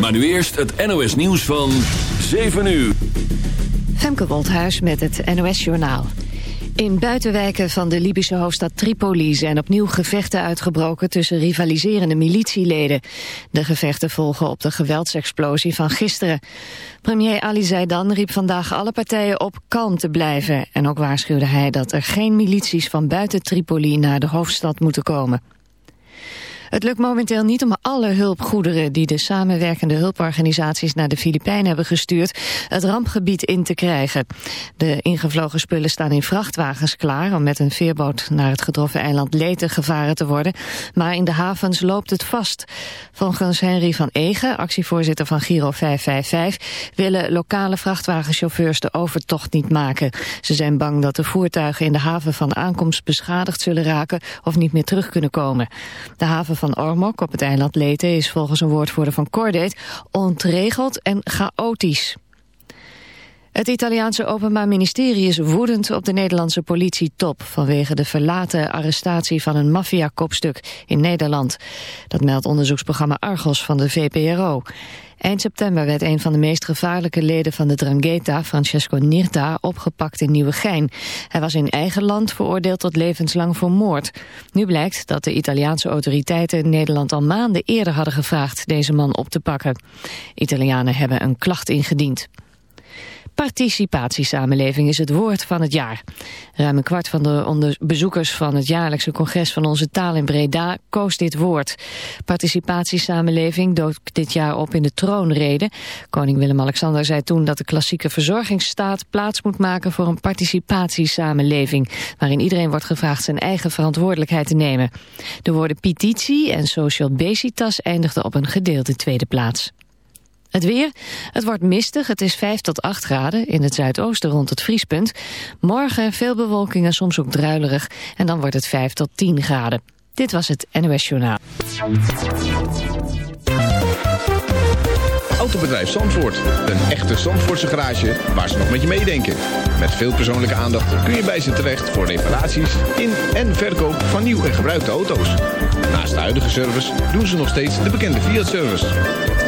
Maar nu eerst het NOS nieuws van 7 uur. Femke Woldhuis met het NOS Journaal. In buitenwijken van de Libische hoofdstad Tripoli zijn opnieuw gevechten uitgebroken tussen rivaliserende militieleden. De gevechten volgen op de geweldsexplosie van gisteren. Premier Ali Zaidan riep vandaag alle partijen op kalm te blijven. En ook waarschuwde hij dat er geen milities van buiten Tripoli naar de hoofdstad moeten komen. Het lukt momenteel niet om alle hulpgoederen die de samenwerkende hulporganisaties naar de Filipijnen hebben gestuurd het rampgebied in te krijgen. De ingevlogen spullen staan in vrachtwagens klaar om met een veerboot naar het getroffen eiland Leyte gevaren te worden. Maar in de havens loopt het vast. Volgens Henry van Egen, actievoorzitter van Giro 555, willen lokale vrachtwagenchauffeurs de overtocht niet maken. Ze zijn bang dat de voertuigen in de haven van aankomst beschadigd zullen raken of niet meer terug kunnen komen. De haven van Ormok op het eiland Leyte is volgens een woordvoerder van Cordate ontregeld en chaotisch. Het Italiaanse Openbaar Ministerie is woedend op de Nederlandse politietop vanwege de verlaten arrestatie van een maffiakopstuk in Nederland. Dat meldt onderzoeksprogramma Argos van de VPRO. Eind september werd een van de meest gevaarlijke leden van de Drangheta, Francesco Nirta, opgepakt in Nieuwegein. Hij was in eigen land veroordeeld tot levenslang voor moord. Nu blijkt dat de Italiaanse autoriteiten Nederland al maanden eerder hadden gevraagd deze man op te pakken. Italianen hebben een klacht ingediend. Participatiesamenleving is het woord van het jaar. Ruim een kwart van de bezoekers van het jaarlijkse congres van onze taal in Breda koos dit woord. Participatiesamenleving dook dit jaar op in de troonrede. Koning Willem-Alexander zei toen dat de klassieke verzorgingsstaat plaats moet maken voor een participatiesamenleving, waarin iedereen wordt gevraagd zijn eigen verantwoordelijkheid te nemen. De woorden petitie en social basitas eindigden op een gedeelde tweede plaats. Het weer, het wordt mistig, het is 5 tot 8 graden, in het zuidoosten rond het vriespunt. Morgen veel bewolking en soms ook druilerig en dan wordt het 5 tot 10 graden. Dit was het NOS Journaal. Autobedrijf Zandvoort, een echte Zandvoortse garage waar ze nog met je meedenken. Met veel persoonlijke aandacht kun je bij ze terecht voor reparaties in en verkoop van nieuw en gebruikte auto's. Naast de huidige service doen ze nog steeds de bekende Fiat-service.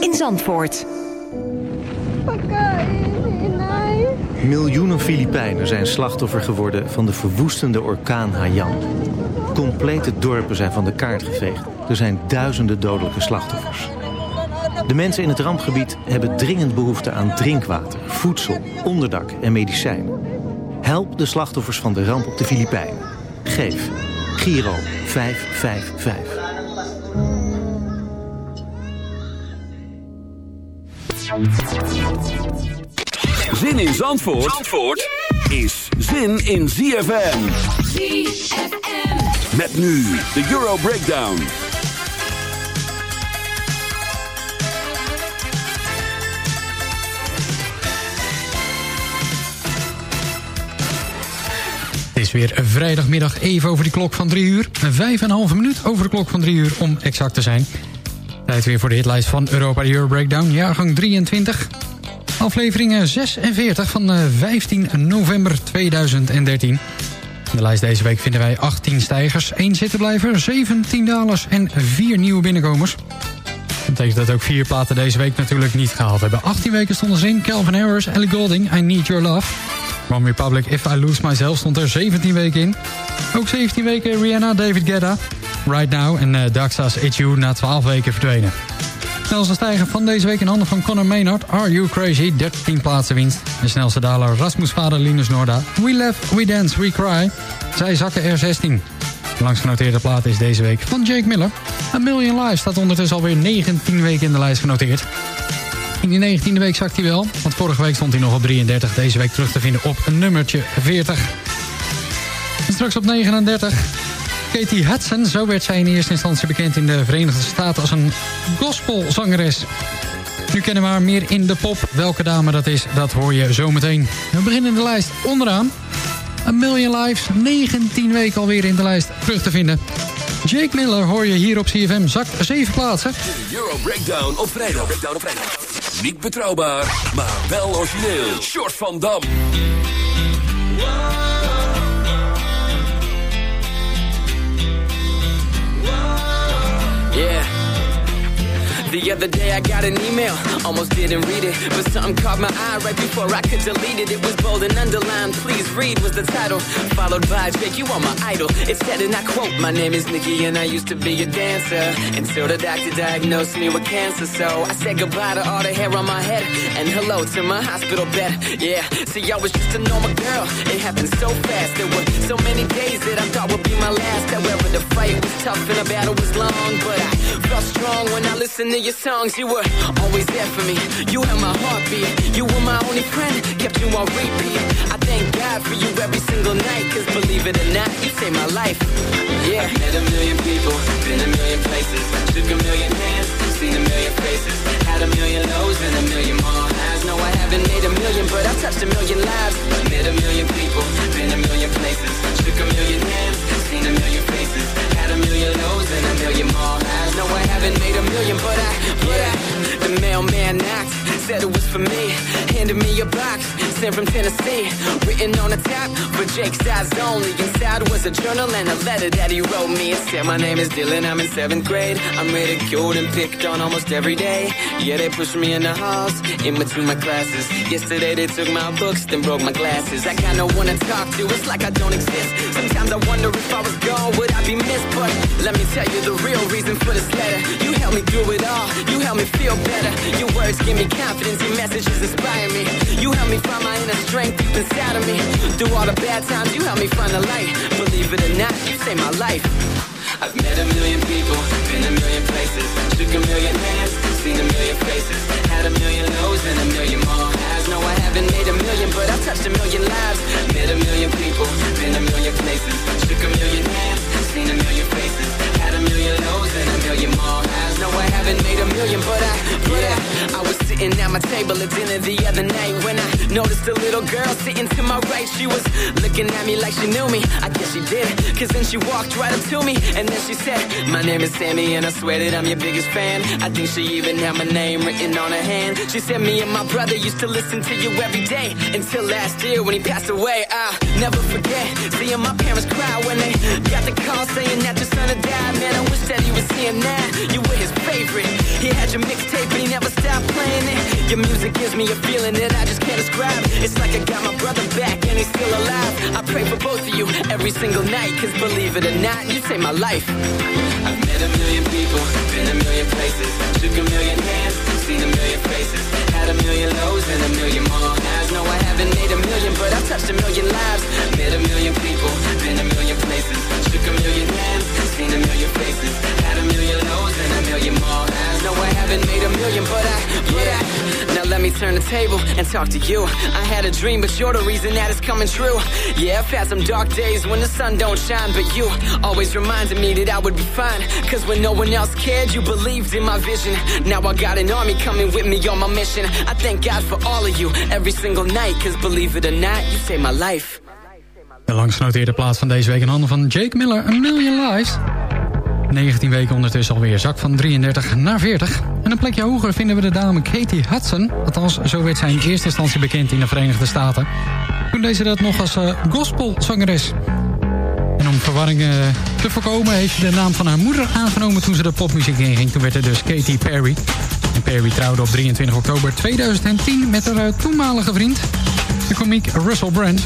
in Zandvoort. Miljoenen Filipijnen zijn slachtoffer geworden van de verwoestende orkaan Haiyan. Complete dorpen zijn van de kaart geveegd. Er zijn duizenden dodelijke slachtoffers. De mensen in het rampgebied hebben dringend behoefte aan drinkwater, voedsel, onderdak en medicijnen. Help de slachtoffers van de ramp op de Filipijnen. Geef Giro 555. Zin in Zandvoort, Zandvoort is zin in ZFM. ZFM. Met nu de Euro Breakdown. Het is weer vrijdagmiddag even over de klok van 3 uur. Vijf en een halve minuut over de klok van 3 uur om exact te zijn. Tijd weer voor de hitlijst van Europa de Euro Breakdown, jaargang 23. Aflevering 46 van eh, 15 november 2013. In de lijst deze week vinden wij 18 stijgers, 1 zittenblijver, 17 dalers en 4 nieuwe binnenkomers. Dat betekent dat ook vier platen deze week natuurlijk niet gehaald hebben. 18 weken stonden ze in. Calvin Harris, Ellie Golding, I Need Your Love. One Republic, If I Lose Myself stond er 17 weken in. Ook 17 weken Rihanna, David Guetta, Right Now en uh, Daxa's It's You na 12 weken verdwenen. Snelste stijger van deze week in handen van Conor Maynard. Are You Crazy? 13 plaatsen winst. De snelste daler Rasmus vader Linus Norda. We Laugh, We Dance, We Cry. Zij zakken er 16. De langst genoteerde plaat is deze week van Jake Miller. A Million Lives staat ondertussen alweer 19 weken in de lijst genoteerd. In die 19e week zakt hij wel, want vorige week stond hij nog op 33. Deze week terug te vinden op een nummertje 40. Straks op 39. Katie Hudson, zo werd zij in eerste instantie bekend in de Verenigde Staten als een gospelzangeres. Nu kennen we haar meer in de pop. Welke dame dat is, dat hoor je zometeen. We beginnen de lijst onderaan. A Million Lives, 19 weken alweer in de lijst terug te vinden. Jake Miller hoor je hier op CFM, zak 7 plaatsen. Euro Breakdown op vrijdag. Op. Niet betrouwbaar, maar wel origineel. Short van Dam. The other day I got an email, almost didn't read it, but something caught my eye right before I could delete it. It was bold and underlined, please read was the title, followed by Jake, you are my idol. It said, and I quote, my name is Nikki and I used to be a dancer, until the doctor diagnosed me with cancer. So I said goodbye to all the hair on my head, and hello to my hospital bed. Yeah, see I was just a normal girl, it happened so fast. There were so many days that I thought would be my last. However, the fight was tough and the battle was long, but I felt strong when I listened to your songs. You were always there for me. You held my heartbeat. You were my only friend, kept you on repeat. I thank God for you every single night, cause believe it or not, you saved my life. Yeah. I've met a million people, been a million places, shook a million hands, seen a million faces, had a million lows and a million more highs. No, I haven't made a million, but I've touched a million lives. I've met a million people, been a million places, shook a million hands, seen a million faces, a million lows and a million more highs. No, I haven't made a million, but I, but I, the mailman knocked, said it was for me, handed me a box, sent from Tennessee, written on the top, for Jake's eyes only. Inside was a journal and a letter that he wrote me. It said, My name is Dylan, I'm in seventh grade. I'm ridiculed and picked on almost every day. Yeah, they pushed me in the halls, in between my classes. Yesterday they took my books, then broke my glasses. I got no one to talk to, it's like I don't exist. Sometimes I wonder if I was gone, would I be missed? Let me tell you the real reason for this letter. You helped me through it all, you helped me feel better. Your words give me confidence, your messages inspire me. You helped me find my inner strength deep inside of me. Through all the bad times, you helped me find the light. Believe it or not, you saved my life. I've met a million people, been a million places, shook a million hands, seen a million faces, had a million lows and a million more highs. No, I haven't made a million, but I've touched a million lives. Met a million people, been a million places, shook a million hands, seen a million faces, had a million lows and a million more highs. No, I haven't made a million, but I, but I, I was sitting at my table at dinner the other night when I noticed a little girl sitting to my right. She was looking at me like she knew me. I guess she did, cause then she walked right up to me and then she said, My name is Sammy and I swear that I'm your biggest fan. I think she even had my name written on her hand. She said, Me and my brother used to listen to you every day until last year when he passed away. I'll never forget seeing my parents cry when they got the call saying that your son had died. Man, I wish that he was here now. You were his favorite. He had your mixtape, but he never stopped playing it. Your music gives me a feeling that I just can't describe. It's like I got my brother back and he's still alive. I pray for both of you every single night, cause believe it or not, you saved my life. I've met a million people, been a million places, shook a million hands, seen a million faces, had a million lows and a million more highs. No, I haven't made a million, but I've touched a million lives. Met a million people, been a million places, shook a million hands, seen a million faces, had a million lows and a million more highs. No, I haven't made a million, but I, but I. Now let me turn the table and talk to you. I had a dream, but you're the reason that it's coming true. Yeah, I've had some dark days when the sun don't shine, but you always reminded me that I would be fine. Cause when no one else cared, you believed in my vision. Now I got an army coming with me on my mission. I thank God for all of you every single night. Cause believe it or not, you saved my life. De langst genoteerde plaats van deze week in handen van Jake Miller, A Million Lives. 19 weken ondertussen alweer, zak van 33 naar 40. En een plekje hoger vinden we de dame Katie Hudson. Althans, zo werd zij in eerste instantie bekend in de Verenigde Staten. Toen deed ze dat nog als uh, gospelzangeres. En om verwarringen te voorkomen... heeft ze de naam van haar moeder aangenomen toen ze de popmuziek inging. Toen werd het dus Katy Perry. En Perry trouwde op 23 oktober 2010 met haar eh, toenmalige vriend... de komiek Russell Brand.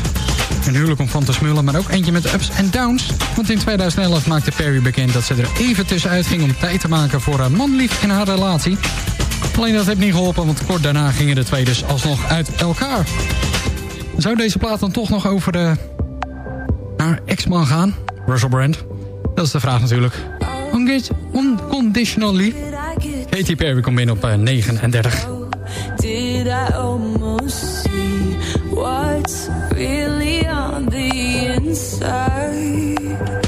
Een huwelijk om van te smullen, maar ook eentje met ups en downs. Want in 2011 maakte Perry bekend dat ze er even tussenuit ging... om tijd te maken voor haar manlief in haar relatie. Alleen dat heeft niet geholpen, want kort daarna gingen de twee dus alsnog uit elkaar. Zou deze plaat dan toch nog over de, haar ex-man gaan? Russell Brand? Dat is de vraag natuurlijk. Unge- Unconditionally. Katy Perry komt binnen op eh, 39. Did I almost see what's really on the inside?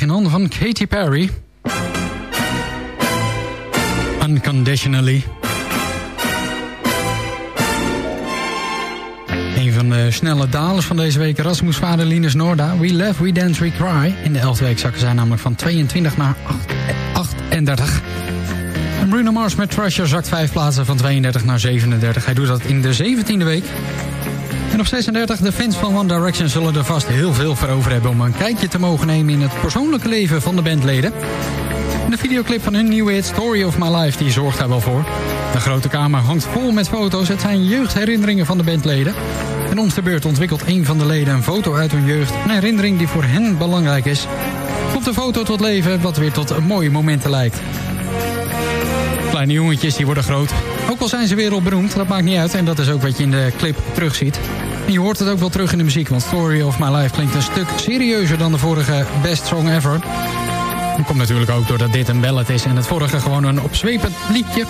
39 in handen van Katy Perry. Unconditionally. Een van de snelle dalers van deze week, Rasmus vader Linus Norda. We Laugh, We Dance, We Cry. In de elfde week zakken zij namelijk van 22 naar 8, 38. En Bruno Mars met Treasure zakt vijf plaatsen van 32 naar 37. Hij doet dat in de 17e week. En op 36, de fans van One Direction zullen er vast heel veel voor over hebben... om een kijkje te mogen nemen in het persoonlijke leven van de bandleden. En de videoclip van hun nieuwe hit Story of My Life die zorgt daar wel voor. De grote kamer hangt vol met foto's. Het zijn jeugdherinneringen van de bandleden. En om de beurt ontwikkelt een van de leden een foto uit hun jeugd. Een herinnering die voor hen belangrijk is. Komt de foto tot leven wat weer tot mooie momenten lijkt. Kleine jongetjes die worden groot. Ook al zijn ze wereldberoemd, dat maakt niet uit. En dat is ook wat je in de clip terugziet. Je hoort het ook wel terug in de muziek. Want Story of My Life klinkt een stuk serieuzer dan de vorige Best Song Ever. Dat komt natuurlijk ook doordat dit een ballad is. En het vorige gewoon een opzwepend liedje.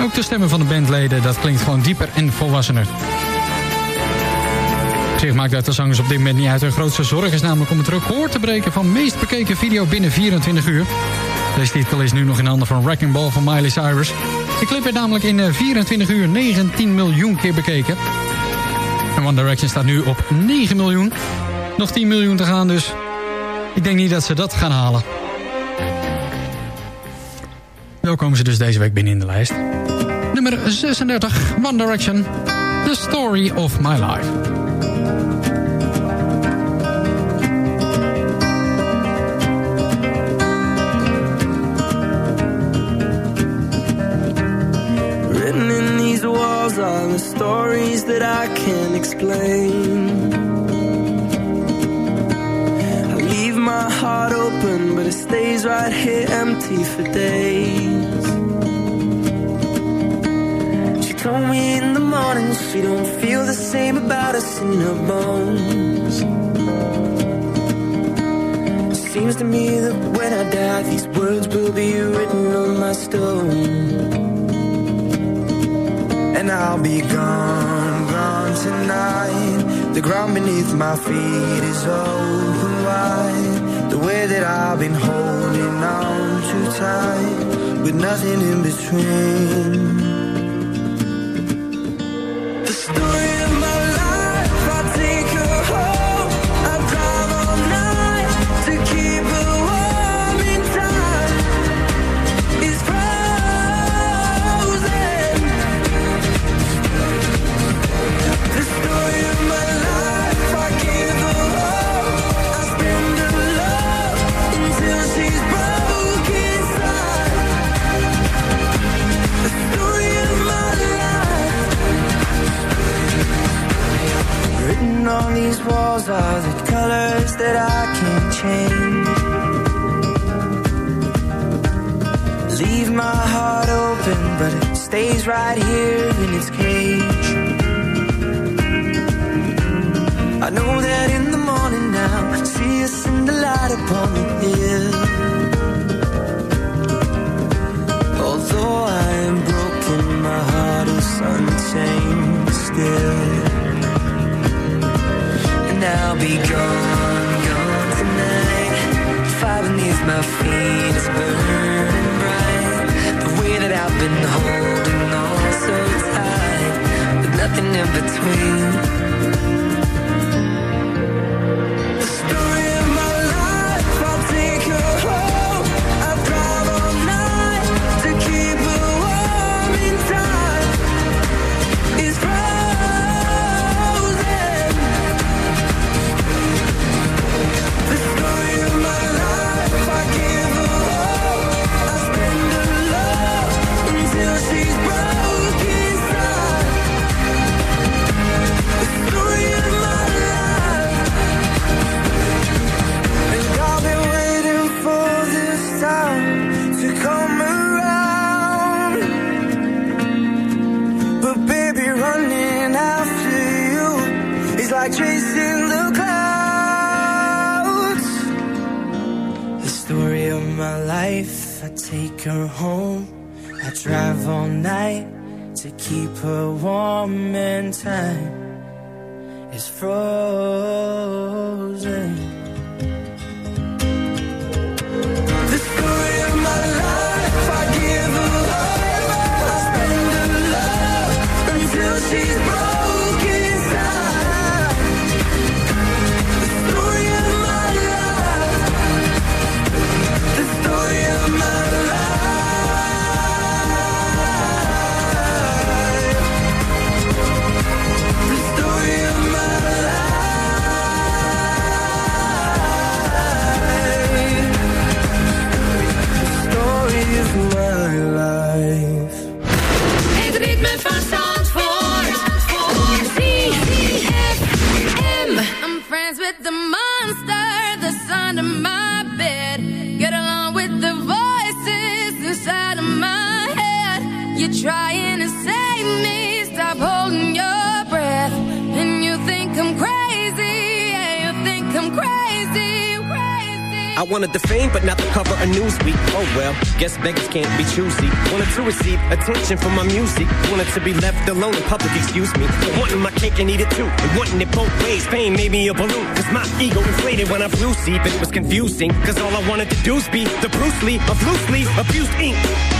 Ook de stemmen van de bandleden, dat klinkt gewoon dieper en volwassener. Op zich maakt dat de zangers op dit moment niet uit. Hun grootste zorg is namelijk om het record te breken van meest bekeken video binnen 24 uur. Deze titel is nu nog in handen van Wrecking Ball van Miley Cyrus. De clip werd namelijk in eh, 24 uur 19 miljoen keer bekeken. En One Direction staat nu op 9 miljoen. Nog 10 miljoen te gaan dus. Ik denk niet dat ze dat gaan halen. Wel komen ze dus deze week binnen in de lijst. Nummer 36, One Direction. The Story of My Life. Walls are the stories that I can't explain. I leave my heart open, but it stays right here empty for days. She told me in the morning she don't feel the same about us in her bones. It Seems to me that when I die, these words will be written on my stone. And I'll be gone, gone tonight. The ground beneath my feet is open wide. The way that I've been holding on too tight, with nothing in between. My life, I take her home. I drive all night to keep her warm and time is frozen. I wanted the fame, but not the cover of Newsweek. Oh well, guess beggars can't be choosy. Wanted to receive attention from my music. Wanted to be left alone in public, excuse me. Wanting my cake and eat it too. Wanting it both ways. Fame made me a balloon. Cause my ego inflated when I flew see. But it was confusing. Cause all I wanted to do was be the Bruce Lee of loosely abused ink.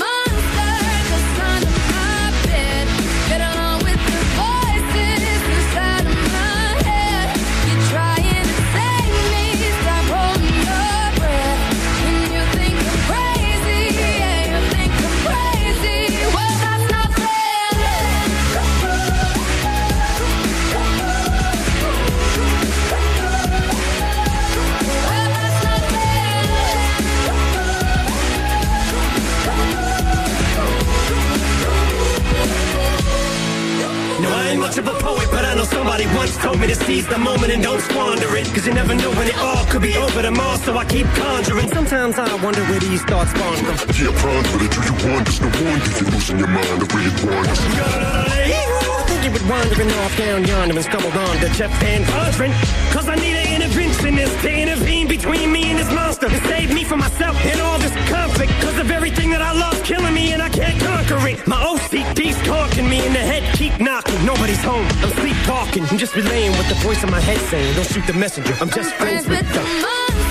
just relaying what the voice in my head saying. Don't shoot the messenger, I'm just friends with the the.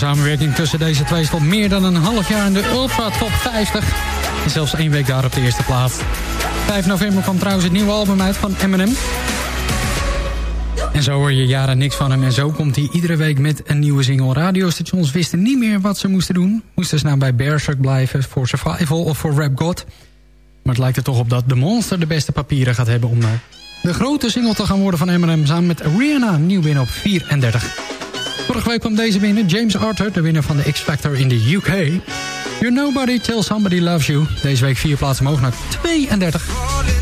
Samenwerking tussen deze twee stond meer dan een half jaar in de Ultra Top 50. En zelfs één week daar op de eerste plaats. 5 november kwam trouwens het nieuwe album uit van Eminem. En zo hoor je jaren niks van hem. En zo komt hij iedere week met een nieuwe single. Radiostations wisten niet meer wat ze moesten doen. Moesten ze nou bij Berserk blijven, voor Survival of voor Rap God. Maar het lijkt er toch op dat de Monster de beste papieren gaat hebben... om eh, de grote single te gaan worden van Eminem... samen met Rihanna, nieuw binnen op 34. Vorige week kwam deze binnen, James Arthur, de winnaar van de X-Factor in de UK. You're Nobody Till Somebody Loves You. Deze week vier plaatsen omhoog naar 32.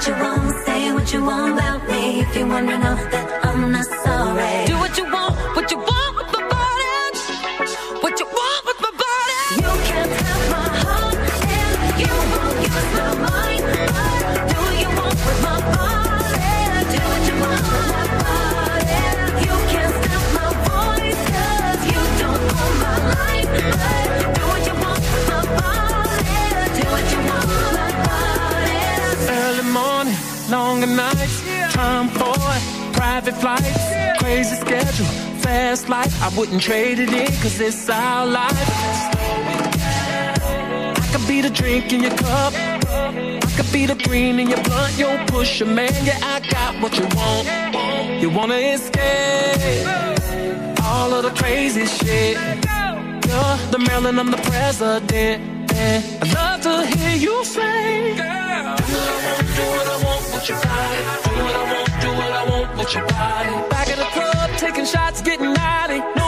what you want, say what you want about me. If you're wondering all that life. I wouldn't trade it in, cause it's our life. I could be the drink in your cup. I could be the green in your blunt. Yo, push a man, yeah, I got what you want. You wanna escape all of the crazy shit. You're the Maryland, I'm the president. I love to hear you say, Girl, do what I want, do what I want, what you got. Do what I want, do what I want. Back at the club, taking shots, getting naughty.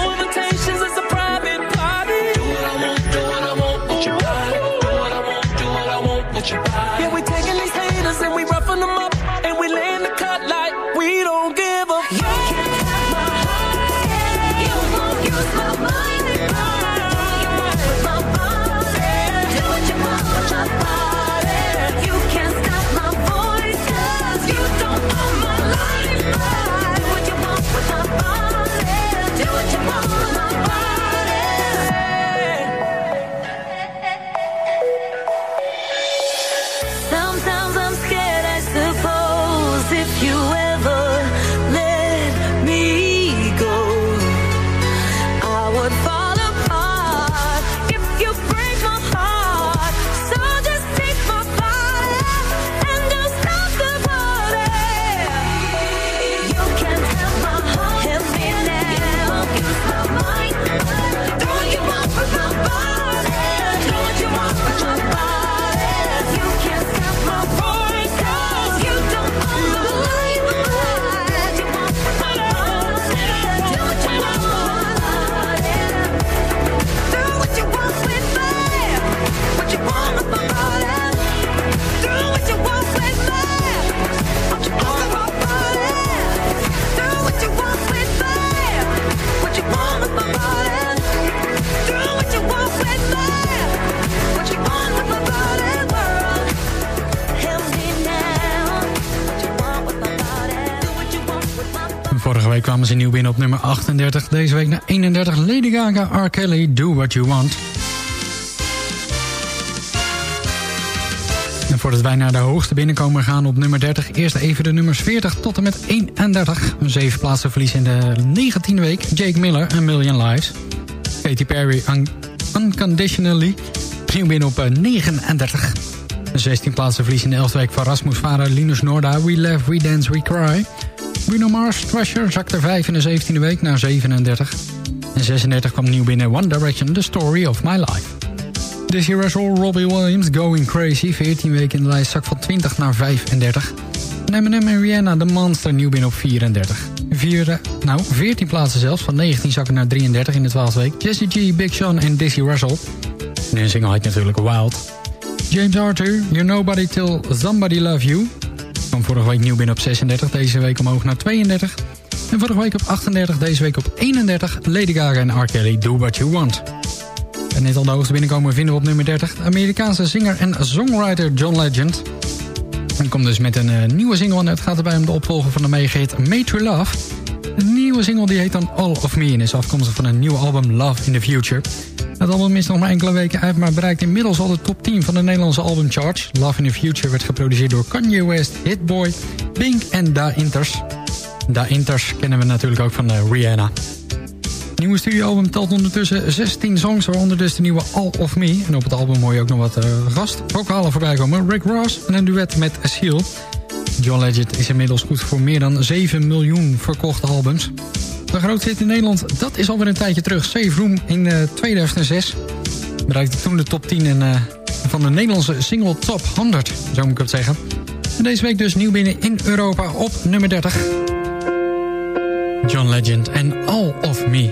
38. Deze week naar 31. Lady Gaga, R. Kelly, Do What You Want. En voordat wij naar de hoogste binnenkomer gaan op nummer 30... eerst even de nummers 40 tot en met 31. Een zeven plaatsen verlies in de 19e week. Jake Miller, A Million Lives. Katy Perry, Un Unconditionally. Nieuw binnen op eh, 39. Een 16 plaatsen verlies in de 11e week van Rasmus vader Linus Norda. We Laugh, We Dance, We Cry. Bruno Mars, Treasure, zakte 5 in de 17e week naar 37. En 36 kwam nieuw binnen One Direction, The Story of My Life. This is all Robbie Williams, Going Crazy. 14 weken in de lijst, zak van 20 naar 35. En Eminem en Rihanna, The Monster, nieuw binnen op 34. Vier, nou, 14 plaatsen zelfs, van 19 zakken naar 33 in de 12e week. Jesse G, Big Sean en Dizzy Russell. En hun single heet natuurlijk Wild. James Arthur, You're Nobody Till Somebody Love You. Kwam vorige week nieuw binnen op 36, deze week omhoog naar 32. En vorige week op 38, deze week op 31. Lady Gaga en R. Kelly, Do What You Want. En net al de hoogste binnenkomen vinden we op nummer 30. De Amerikaanse zanger en songwriter John Legend. Hij komt dus met een eh, nieuwe single en het gaat erbij om de opvolger van de megahit Made to Love. Een nieuwe single die heet dan All of Me en is afkomstig van een nieuwe album Love in the Future. Het album is nog maar enkele weken uit, maar bereikt inmiddels al de top 10 van de Nederlandse albumcharts. Love in the Future werd geproduceerd door Kanye West, Hitboy, Pink en Da Inters. Da Inters kennen we natuurlijk ook van eh, Rihanna. Het nieuwe studioalbum telt ondertussen 16 songs, waaronder dus de nieuwe All of Me. En op het album hoor je ook nog wat uh, gastvokalen voorbij komen. Rick Ross en een duet met Seal. John Legend is inmiddels goed voor meer dan 7 miljoen verkochte albums. De grootste hit in Nederland, dat is alweer een tijdje terug. Safe Room in uh, 2006. Bereikte toen de top 10 en, uh, van de Nederlandse single Top 100, zo moet ik het zeggen. En deze week dus nieuw binnen in Europa op nummer 30. John Legend en All of Me.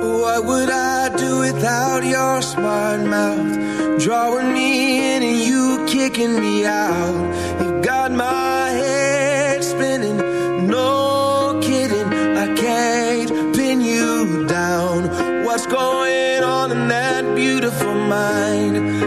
What would I do without your smart mouth? Drawing me in and you kicking me out. You got my spinning, no kidding. I can't pin you down. What's going on in that beautiful mind?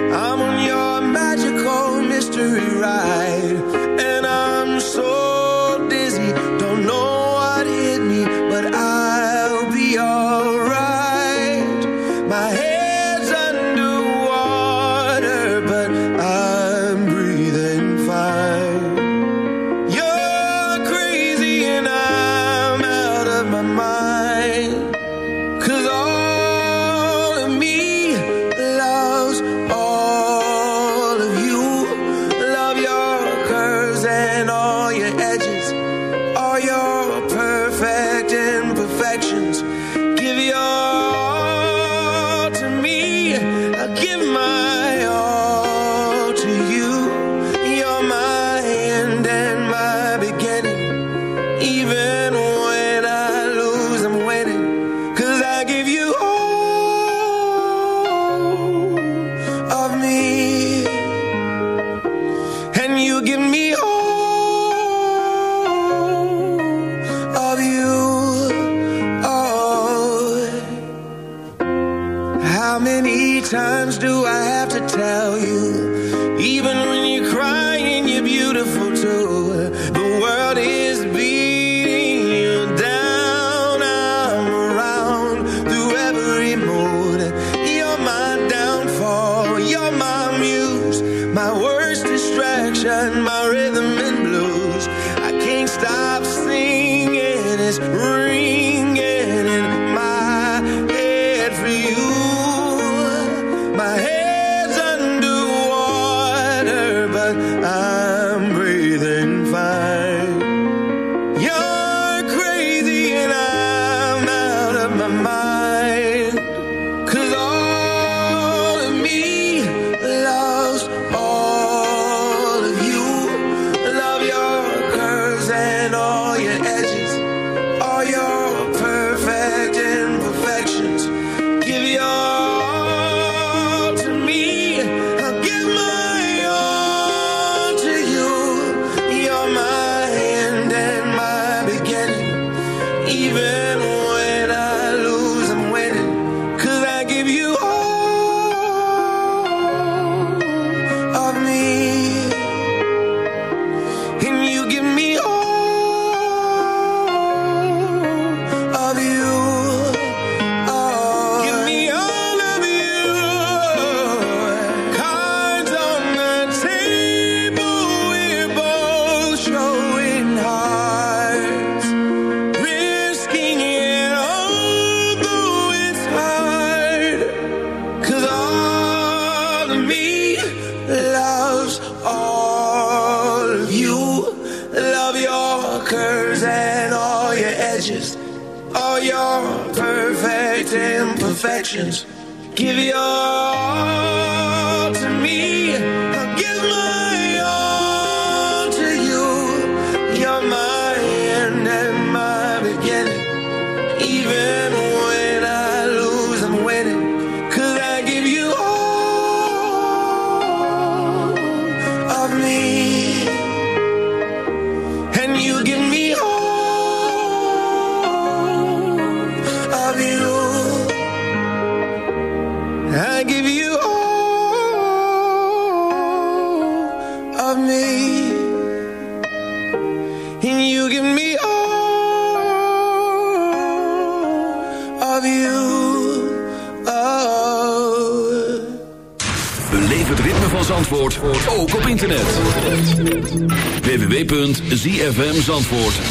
www.zfmzandvoort.nl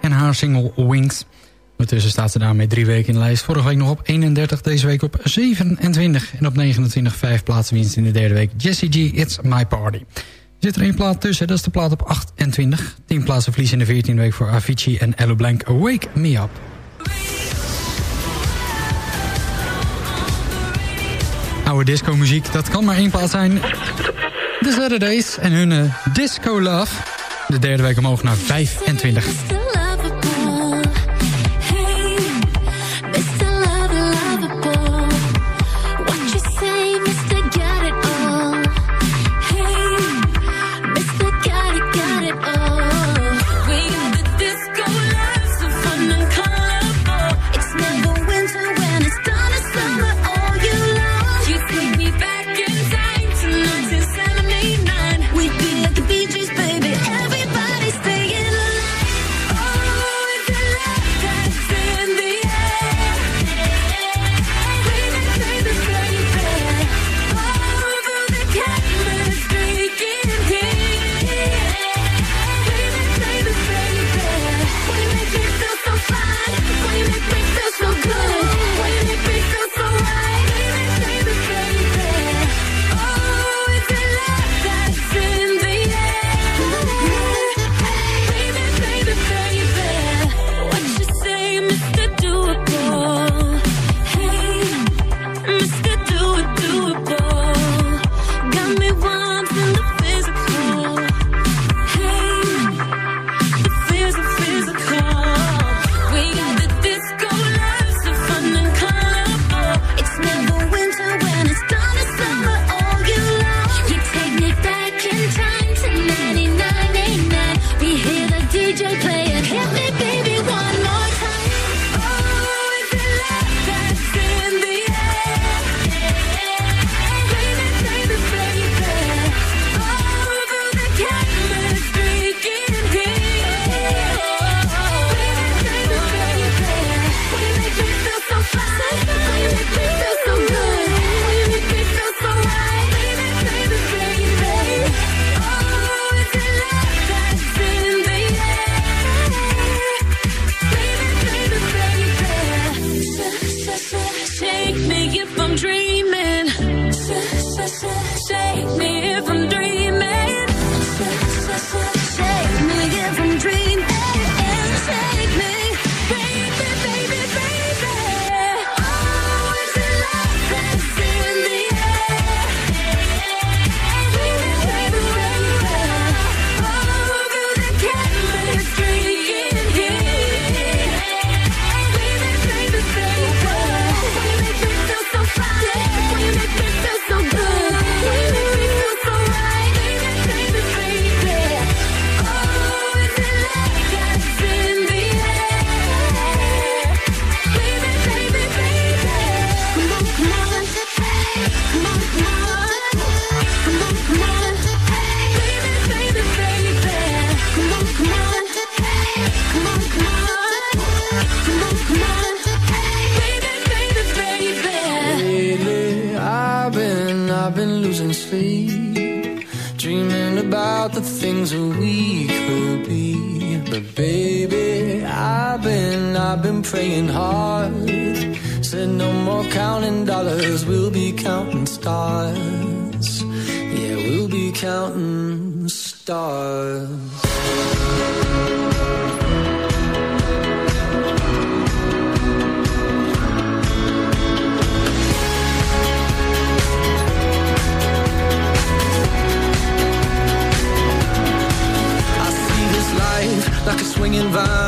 En haar single Wings. Ondertussen staat ze daarmee drie weken in de lijst. Vorige week nog op 31, deze week op 27. En op 29, vijf plaatsen winst in de derde week. Jessie G, It's My Party. Er zit er één plaat tussen, dat is de plaat op 28. 10 plaatsen verlies in de 14e week voor Avicii en Ello Blank. Wake Me Up. Oude disco muziek, dat kan maar één plaat zijn. De Saturdays en hun eh, Disco Love de derde week omhoog naar 25. praying hard. Said no more counting dollars, we'll be counting stars. Yeah, we'll be counting stars. like a swinging vine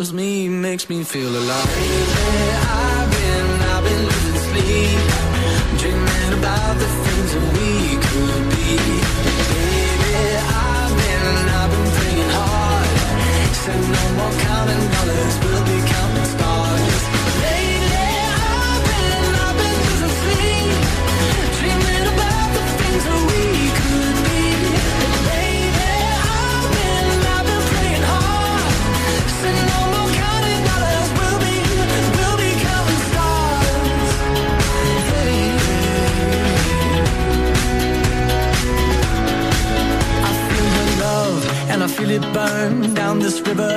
Excuse me, makes me feel alive. Baby, I've been, I've been losing sleep, dreaming about the things that we could be. Baby, I've been, I've been praying hard, said no more counting dollars, we'll be counting stars. river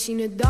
seen a dog